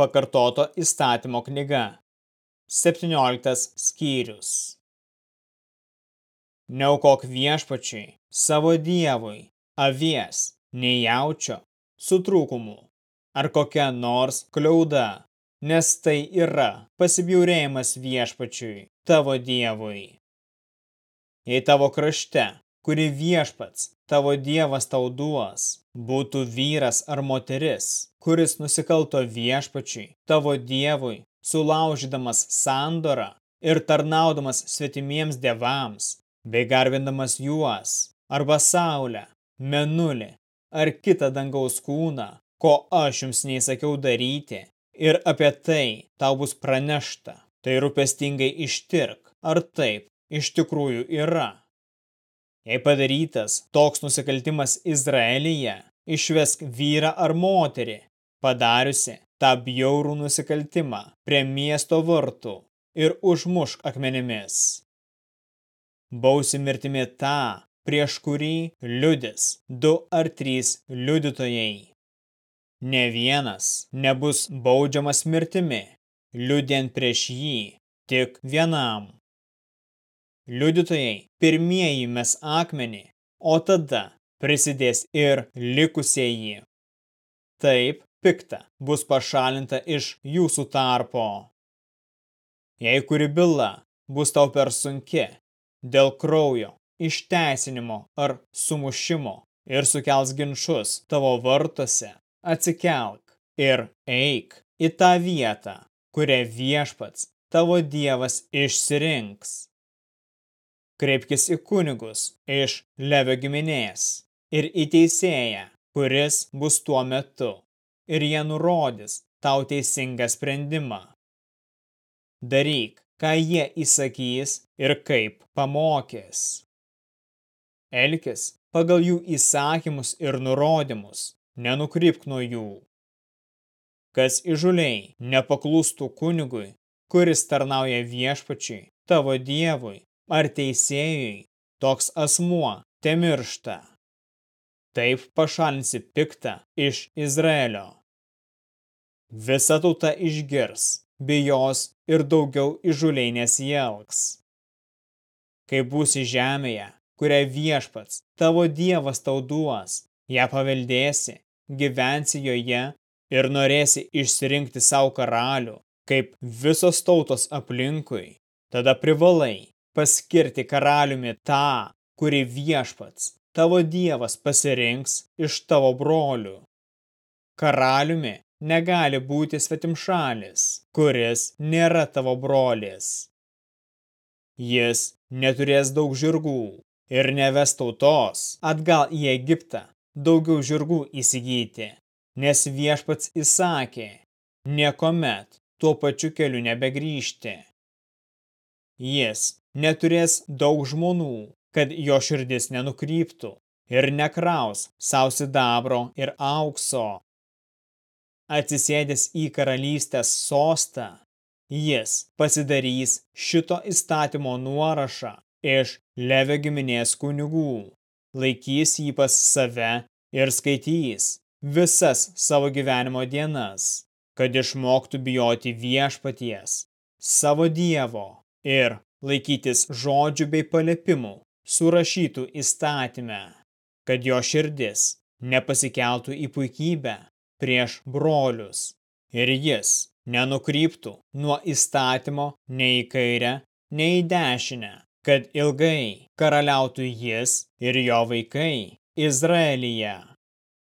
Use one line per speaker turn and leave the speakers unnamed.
Pakartoto įstatymo knyga. 17 skyrius. Neaukok viešpačiai, savo dievui, avies, nei jaučio, su trūkumu, ar kokia nors kliauda, nes tai yra pasibjaurėjimas viešpačiui, tavo dievui. Jei tavo krašte, kuri viešpats, tavo dievas tau duos, būtų vyras ar moteris, kuris nusikalto viešpačiui, tavo dievui, sulaužydamas sandorą ir tarnaudamas svetimiems dievams, bei garbindamas juos, arba saulę, menulį, ar kitą dangaus kūną, ko aš jums neįsakiau daryti, ir apie tai tau bus pranešta. Tai rūpestingai ištirk, ar taip iš tikrųjų yra. Jei padarytas toks nusikaltimas Izraelyje, išvesk vyrą ar moterį, padariusi tą bjaurų nusikaltimą prie miesto vartų ir užmušk akmenimis. Bausi mirtimi tą, prieš kurį liudis du ar trys liudytojai. Ne vienas nebus baudžiamas mirtimi, liudient prieš jį, tik vienam. Liudytojai pirmieji mes akmenį, o tada prisidės ir likusieji. Taip pikta bus pašalinta iš jūsų tarpo. Jei kuri byla bus tau per sunki dėl kraujo, išteisinimo ar sumušimo ir sukels ginčus tavo vartose, atsikelk ir eik į tą vietą, kurią viešpats tavo dievas išsirinks. Kreipkis į kunigus iš Levio giminės ir į teisėją, kuris bus tuo metu ir jie nurodys tau teisingą sprendimą. Daryk, ką jie įsakys ir kaip pamokės. Elkis pagal jų įsakymus ir nurodymus, nenukrypk nuo jų. Kas įžuliai nepaklūstų kunigui, kuris tarnauja viešpačiui, tavo dievui ar teisėjui, toks asmuo te miršta. Taip pašalinsi piktą iš Izraelio. Visa tauta išgirs, bijos ir daugiau įžuliai nesielgs. Kai būsi žemėje, kurią viešpats, tavo dievas tau duos, ją paveldėsi, gyvensi joje ir norėsi išsirinkti savo karalių, kaip visos tautos aplinkui, tada privalai paskirti karaliumi tą, kurį viešpats, tavo dievas pasirinks iš tavo brolių. Karaliumi negali būti svetimšalis, kuris nėra tavo brolis. Jis neturės daug žirgų ir neves tautos atgal į Egiptą daugiau žirgų įsigyti, nes viešpats įsakė, niekomet tuo pačiu keliu nebegrįžti. Jis neturės daug žmonų, kad jo širdis nenukryptų ir nekraus savo sidabro ir aukso. Atsisėdęs į karalystės sostą, jis pasidarys šito įstatymo nuorašą iš Levio giminės kunigų, laikys jį pas save ir skaitys visas savo gyvenimo dienas, kad išmoktų bijoti viešpaties, savo dievo ir laikytis žodžių bei palėpimų surašytų įstatymę, kad jo širdis nepasikeltų į puikybę prieš brolius ir jis nenukryptų nuo įstatymo nei į kairę, nei į dešinę, kad ilgai karaliautų jis ir jo vaikai Izraelyje.